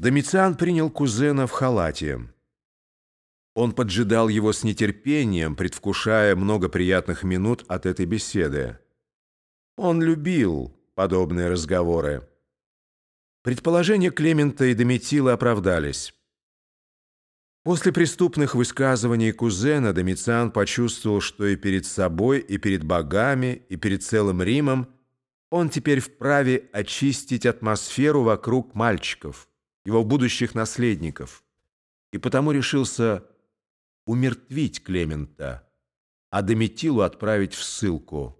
Домициан принял кузена в халате. Он поджидал его с нетерпением, предвкушая много приятных минут от этой беседы. Он любил подобные разговоры. Предположения Клемента и Дометила оправдались. После преступных высказываний кузена Домициан почувствовал, что и перед собой, и перед богами, и перед целым Римом он теперь вправе очистить атмосферу вокруг мальчиков, его будущих наследников, и потому решился умертвить Клемента, а Дометилу отправить в ссылку.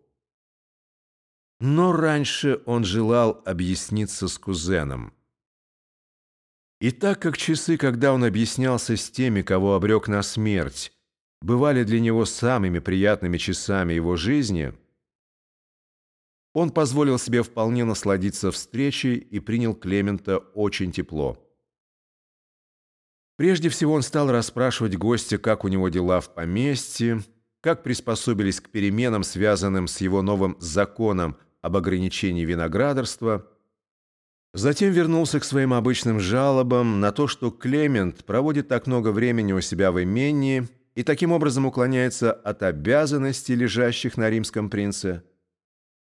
Но раньше он желал объясниться с кузеном. И так как часы, когда он объяснялся с теми, кого обрек на смерть, бывали для него самыми приятными часами его жизни, он позволил себе вполне насладиться встречей и принял Клемента очень тепло. Прежде всего он стал расспрашивать гостя, как у него дела в поместье, как приспособились к переменам, связанным с его новым законом об ограничении виноградарства – Затем вернулся к своим обычным жалобам на то, что Клемент проводит так много времени у себя в имении и таким образом уклоняется от обязанностей, лежащих на римском принце.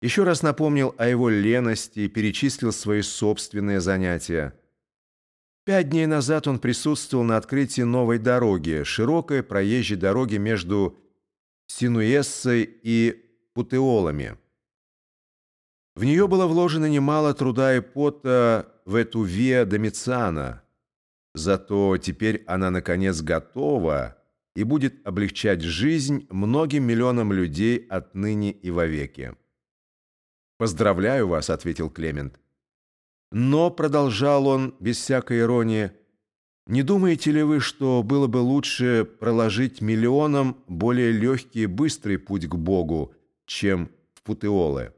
Еще раз напомнил о его лености и перечислил свои собственные занятия. Пять дней назад он присутствовал на открытии новой дороги, широкой проезжей дороги между Синуэссой и Путеолами. В нее было вложено немало труда и пота в эту Виа Домициана. Зато теперь она, наконец, готова и будет облегчать жизнь многим миллионам людей отныне и вовеки. «Поздравляю вас», — ответил Клемент. «Но», — продолжал он без всякой иронии, «не думаете ли вы, что было бы лучше проложить миллионам более легкий и быстрый путь к Богу, чем в Путеоле?»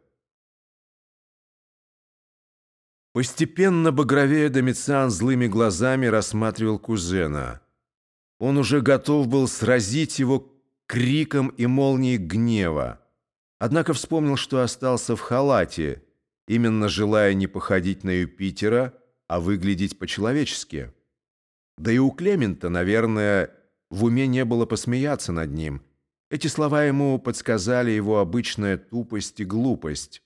Постепенно багровея Домициан злыми глазами рассматривал кузена. Он уже готов был сразить его криком и молнией гнева. Однако вспомнил, что остался в халате, именно желая не походить на Юпитера, а выглядеть по-человечески. Да и у Клемента, наверное, в уме не было посмеяться над ним. Эти слова ему подсказали его обычная тупость и глупость.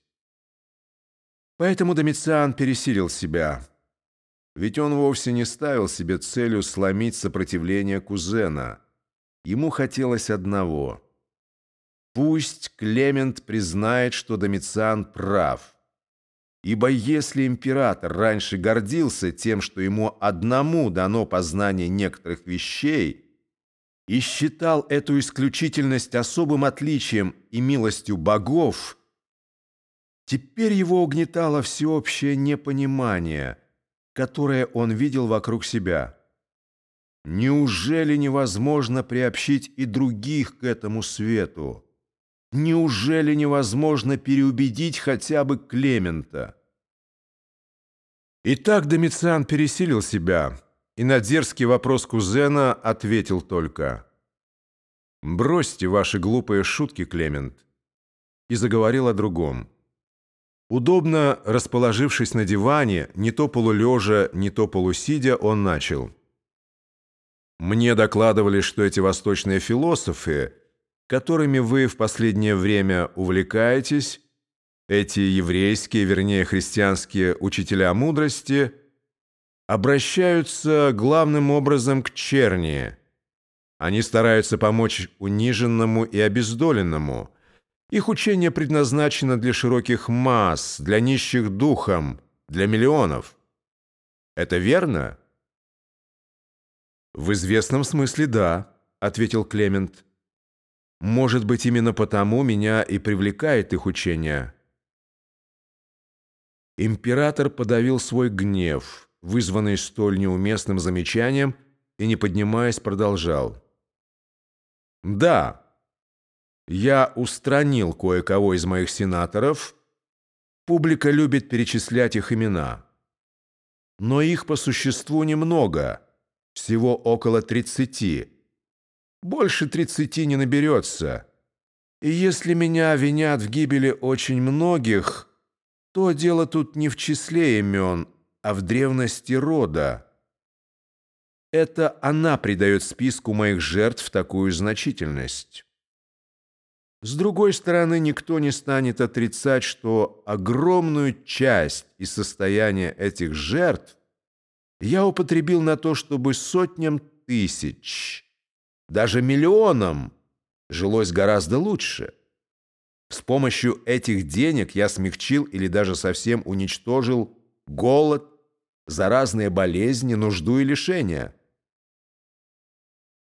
Поэтому Домициан пересилил себя. Ведь он вовсе не ставил себе целью сломить сопротивление кузена. Ему хотелось одного. Пусть Клемент признает, что Домициан прав. Ибо если император раньше гордился тем, что ему одному дано познание некоторых вещей, и считал эту исключительность особым отличием и милостью богов – Теперь его угнетало всеобщее непонимание, которое он видел вокруг себя. Неужели невозможно приобщить и других к этому свету? Неужели невозможно переубедить хотя бы Клемента? Итак, Домициан пересилил себя и на дерзкий вопрос кузена ответил только «Бросьте ваши глупые шутки, Клемент», и заговорил о другом. Удобно расположившись на диване, не то полулежа, не то полусидя, он начал. «Мне докладывали, что эти восточные философы, которыми вы в последнее время увлекаетесь, эти еврейские, вернее, христианские учителя мудрости, обращаются главным образом к черни. Они стараются помочь униженному и обездоленному» Их учение предназначено для широких масс, для нищих духом, для миллионов. Это верно? В известном смысле да, ответил Клемент. Может быть, именно потому меня и привлекает их учение. Император подавил свой гнев, вызванный столь неуместным замечанием, и, не поднимаясь, продолжал. «Да, я устранил кое-кого из моих сенаторов. Публика любит перечислять их имена. Но их по существу немного, всего около тридцати. Больше тридцати не наберется. И если меня винят в гибели очень многих, то дело тут не в числе имен, а в древности рода. Это она придает списку моих жертв такую значительность. С другой стороны, никто не станет отрицать, что огромную часть из состояния этих жертв я употребил на то, чтобы сотням тысяч, даже миллионам, жилось гораздо лучше. С помощью этих денег я смягчил или даже совсем уничтожил голод, заразные болезни, нужду и лишения –